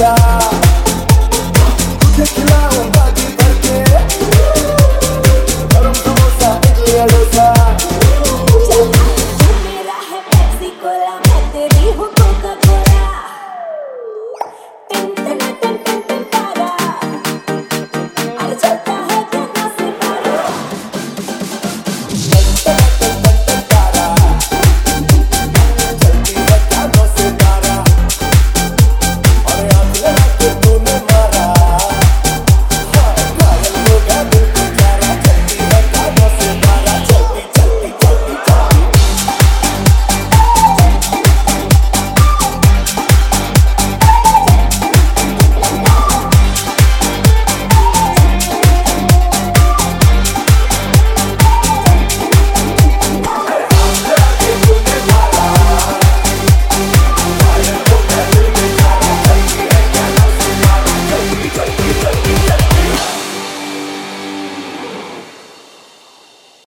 Africa.